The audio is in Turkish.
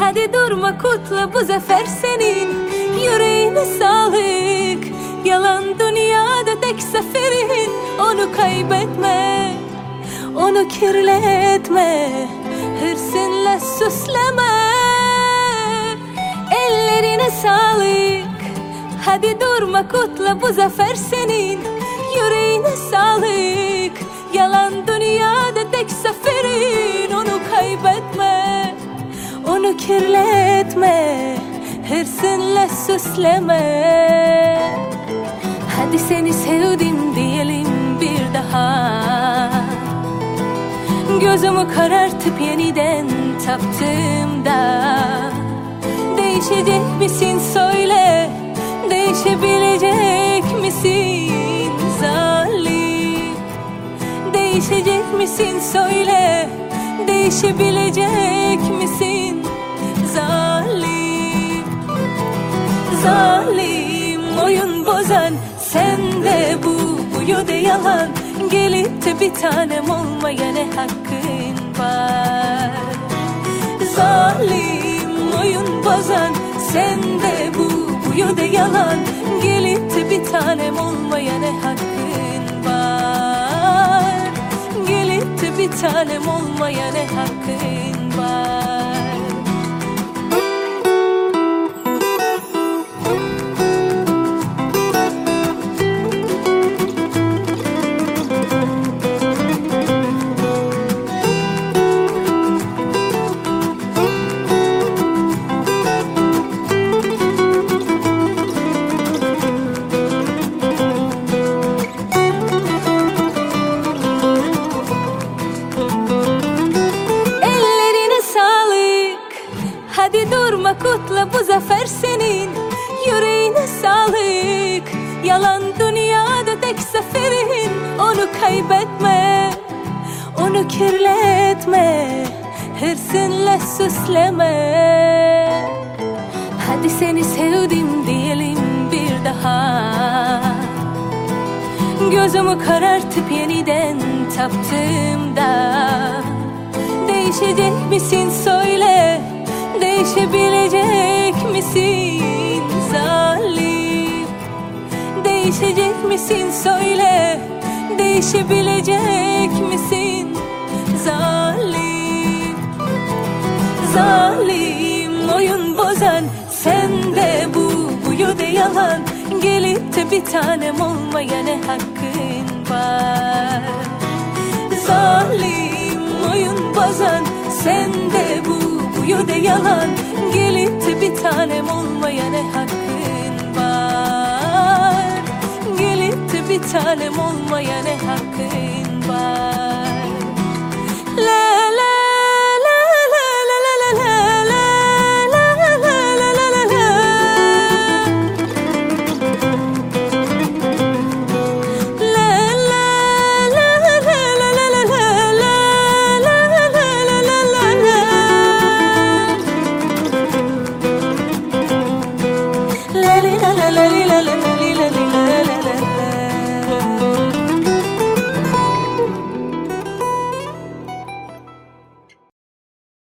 Hadi durma kutla bu zafer senin. Yüreğine sağlık. Yalan dünyada tek zaferin. Onu kaybetme Onu kirletme. Hırsınla süsleme. Ellerine sağlık. Hadi durma kutla bu zafer senin kirletme Hırsınla süsleme. Hadi seni sevdim diyelim bir daha. Gözümü karartıp yeniden taptığımda Değişecek misin söyle Değişebilecek misin zalim Değişecek misin söyle Değişebilecek misin Zalim oyun bozan Sen de bu buyu de yalan Gelip de bir tanem olmaya ne hakkın var? Zalim oyun bozan Sen de bu buyu de yalan Gelip de bir tanem olmaya ne hakkın var? Gelip de bir tanem olmaya ne hakkın var Durma kutla bu zafer senin. Yüreğine sağlık. Yalan dünyada tek zaferin. Onu kaybetme. Onu kirletme. Hırsınla süsleme. Hadi seni sevdim diyelim bir daha. Gözümü karartıp yeniden taptığımda. Değişecek misin söyle Değişebilecek misin zalim? Değişecek misin söyle. Değişebilecek misin zalim? Zalim oyun bozan Sen de bu buyu de yalan. Gelip de bir tanem olmaya ne hakkın var? Zalim oyun bozan Sen de de yalan Gelip de bir tanem olmaya ne hakkın var? Gelip de bir tanem olmaya ne hakkın var? La